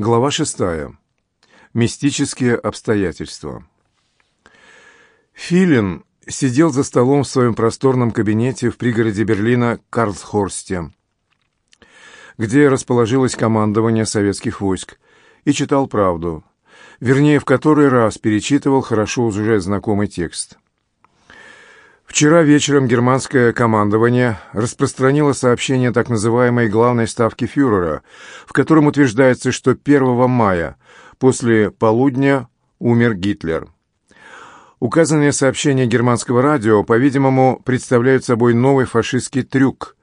Глава 6. Мистические обстоятельства. Филин сидел за столом в своем просторном кабинете в пригороде Берлина Карлсхорсте, где расположилось командование советских войск, и читал «Правду», вернее, в который раз перечитывал хорошо уже знакомый текст. Вчера вечером германское командование распространило сообщение так называемой «главной ставки фюрера», в котором утверждается, что 1 мая после полудня умер Гитлер. Указанные сообщения германского радио, по-видимому, представляют собой новый фашистский трюк.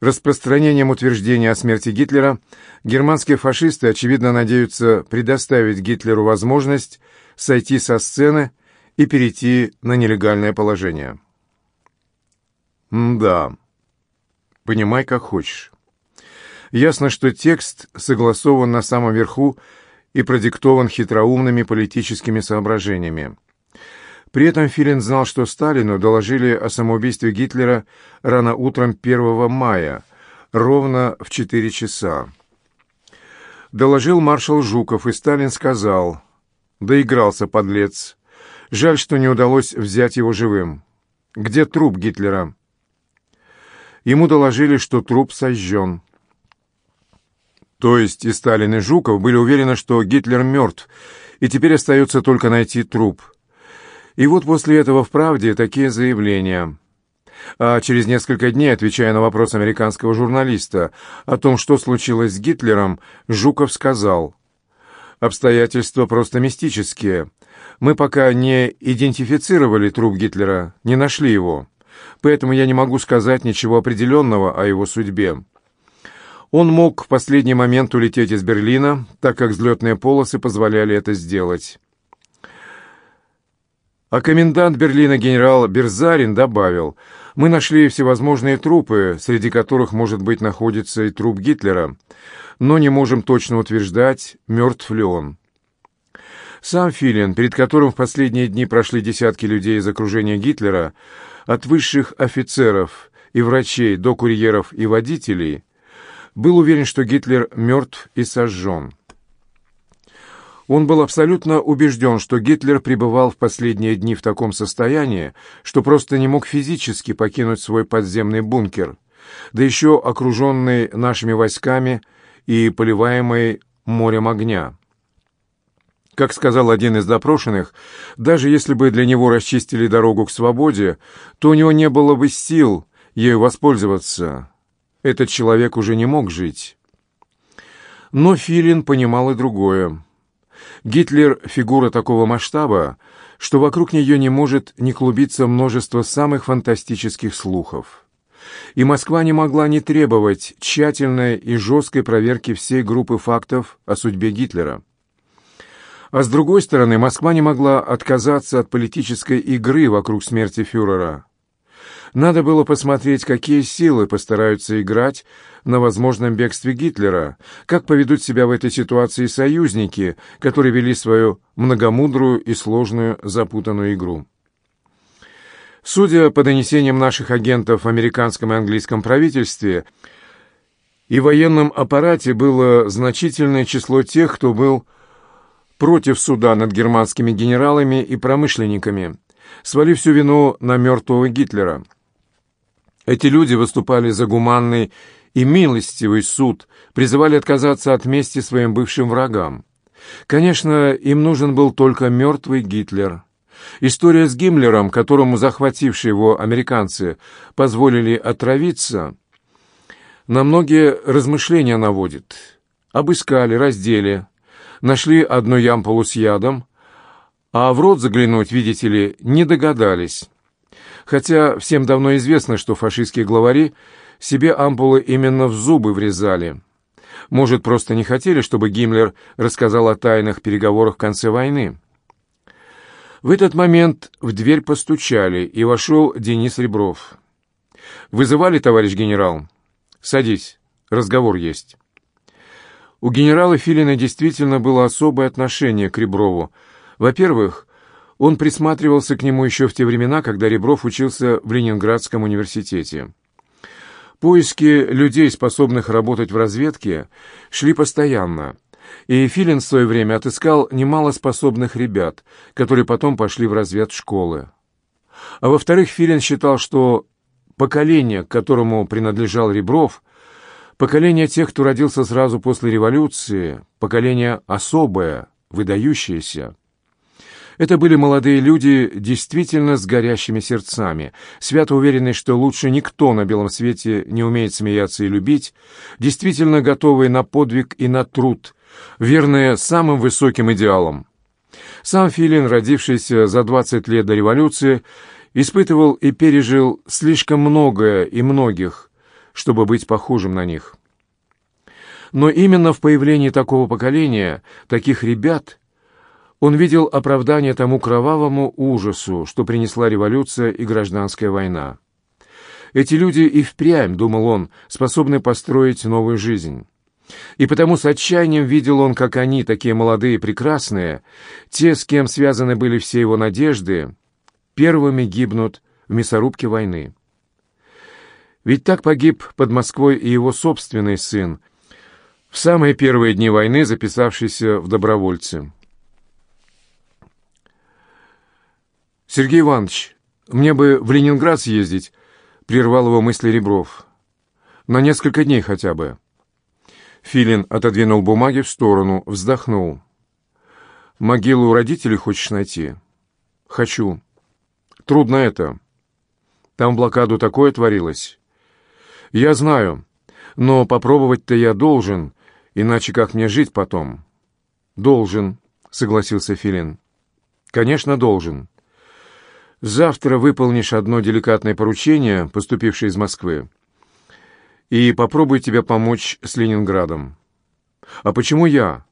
Распространением утверждения о смерти Гитлера германские фашисты, очевидно, надеются предоставить Гитлеру возможность сойти со сцены и перейти на нелегальное положение. Да. Понимай, как хочешь. Ясно, что текст согласован на самом верху и продиктован хитроумными политическими соображениями. При этом Филин знал, что Сталину доложили о самоубийстве Гитлера рано утром 1 мая, ровно в 4 часа. Доложил маршал Жуков, и Сталин сказал, «Доигрался, подлец. Жаль, что не удалось взять его живым. Где труп Гитлера?» ему доложили, что труп сожжен. То есть и Сталин, и Жуков были уверены, что Гитлер мертв, и теперь остается только найти труп. И вот после этого в «Правде» такие заявления. А через несколько дней, отвечая на вопрос американского журналиста о том, что случилось с Гитлером, Жуков сказал, «Обстоятельства просто мистические. Мы пока не идентифицировали труп Гитлера, не нашли его» поэтому я не могу сказать ничего определенного о его судьбе. Он мог в последний момент улететь из Берлина, так как взлетные полосы позволяли это сделать. А комендант Берлина генерал Берзарин добавил, «Мы нашли всевозможные трупы, среди которых, может быть, находится и труп Гитлера, но не можем точно утверждать, мертв ли он». Сам Филин, перед которым в последние дни прошли десятки людей из окружения Гитлера, от высших офицеров и врачей до курьеров и водителей, был уверен, что Гитлер мертв и сожжен. Он был абсолютно убежден, что Гитлер пребывал в последние дни в таком состоянии, что просто не мог физически покинуть свой подземный бункер, да еще окруженный нашими войсками и поливаемый морем огня. Как сказал один из допрошенных, даже если бы для него расчистили дорогу к свободе, то у него не было бы сил ею воспользоваться. Этот человек уже не мог жить. Но Филин понимал и другое. Гитлер — фигура такого масштаба, что вокруг нее не может не клубиться множество самых фантастических слухов. И Москва не могла не требовать тщательной и жесткой проверки всей группы фактов о судьбе Гитлера. А с другой стороны, Москва не могла отказаться от политической игры вокруг смерти фюрера. Надо было посмотреть, какие силы постараются играть на возможном бегстве Гитлера, как поведут себя в этой ситуации союзники, которые вели свою многомудрую и сложную запутанную игру. Судя по донесениям наших агентов в американском и английском правительстве, и в военном аппарате было значительное число тех, кто был против суда над германскими генералами и промышленниками, свалив всю вину на мертвого Гитлера. Эти люди выступали за гуманный и милостивый суд, призывали отказаться от мести своим бывшим врагам. Конечно, им нужен был только мертвый Гитлер. История с Гиммлером, которому захватившие его американцы позволили отравиться, на многие размышления наводит. Обыскали, раздели, нашли одну ямполу с ядом, а в рот заглянуть, видите ли, не догадались. Хотя всем давно известно, что фашистские главари себе ампулы именно в зубы врезали. Может, просто не хотели, чтобы Гиммлер рассказал о тайных переговорах в конце войны. В этот момент в дверь постучали, и вошел Денис Ребров. «Вызывали, товарищ генерал? Садись, разговор есть». У генерала Филина действительно было особое отношение к Реброву. Во-первых, он присматривался к нему еще в те времена, когда Ребров учился в Ленинградском университете. Поиски людей, способных работать в разведке, шли постоянно, и Филин в свое время отыскал немало способных ребят, которые потом пошли в разведшколы. А во-вторых, Филин считал, что поколение, к которому принадлежал Ребров, Поколение тех, кто родился сразу после революции, поколение особое, выдающееся. Это были молодые люди, действительно с горящими сердцами, свято уверенные, что лучше никто на белом свете не умеет смеяться и любить, действительно готовые на подвиг и на труд, верные самым высоким идеалам. Сам Филин, родившийся за 20 лет до революции, испытывал и пережил слишком многое и многих, чтобы быть похожим на них. Но именно в появлении такого поколения, таких ребят, он видел оправдание тому кровавому ужасу, что принесла революция и гражданская война. Эти люди и впрямь, думал он, способны построить новую жизнь. И потому с отчаянием видел он, как они, такие молодые и прекрасные, те, с кем связаны были все его надежды, первыми гибнут в мясорубке войны. Ведь так погиб под Москвой и его собственный сын, в самые первые дни войны записавшийся в добровольцы. «Сергей Иванович, мне бы в Ленинград съездить», — прервал его мысли Ребров. «На несколько дней хотя бы». Филин отодвинул бумаги в сторону, вздохнул. «Могилу родителей хочешь найти?» «Хочу». «Трудно это. Там блокаду такое творилось. Я знаю, но попробовать-то я должен, иначе как мне жить потом? Должен, согласился Филин. Конечно, должен. Завтра выполнишь одно деликатное поручение, поступившее из Москвы, и попробую тебе помочь с Ленинградом. А почему я?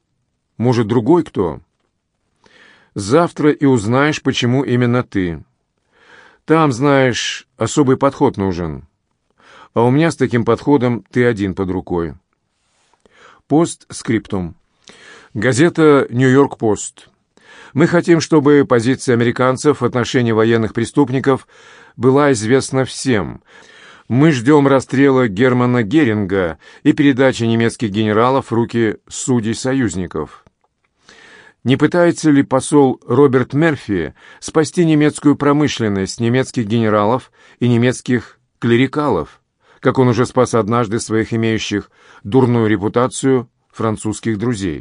Может, другой кто? Завтра и узнаешь, почему именно ты. Там, знаешь, особый подход нужен а у меня с таким подходом ты один под рукой. Пост скриптум. Газета «Нью-Йорк-Пост». Мы хотим, чтобы позиция американцев в отношении военных преступников была известна всем. Мы ждем расстрела Германа Геринга и передачи немецких генералов в руки судей-союзников. Не пытается ли посол Роберт Мерфи спасти немецкую промышленность, немецких генералов и немецких клерикалов? как он уже спас однажды своих имеющих дурную репутацию французских друзей.